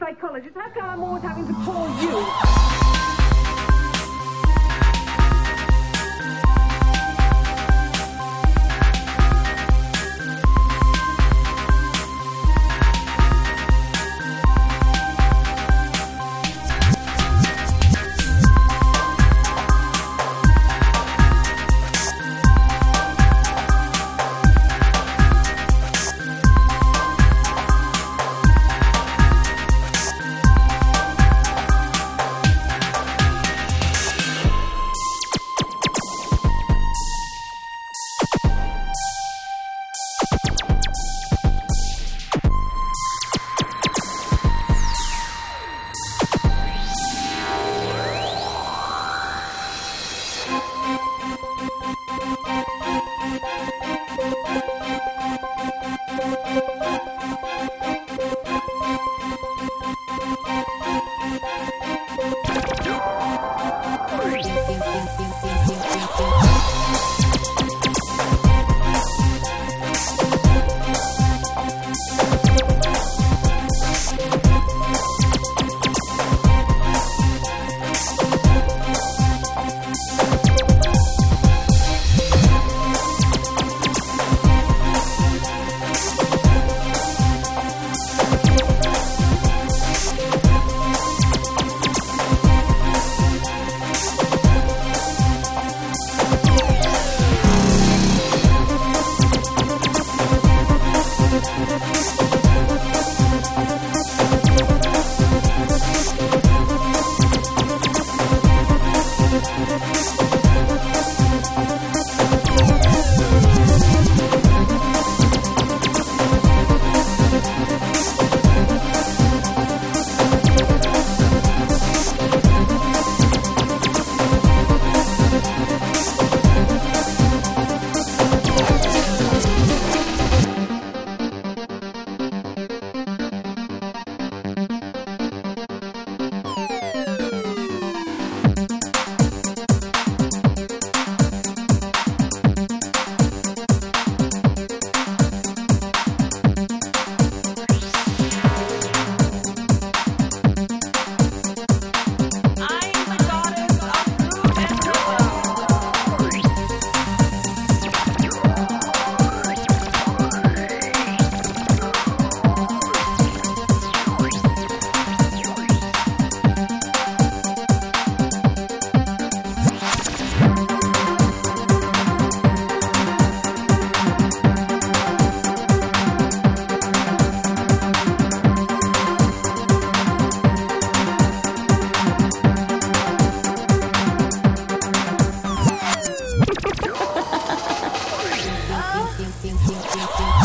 psychologist. How come I'm always having to call you? thinking, thinking, thinking.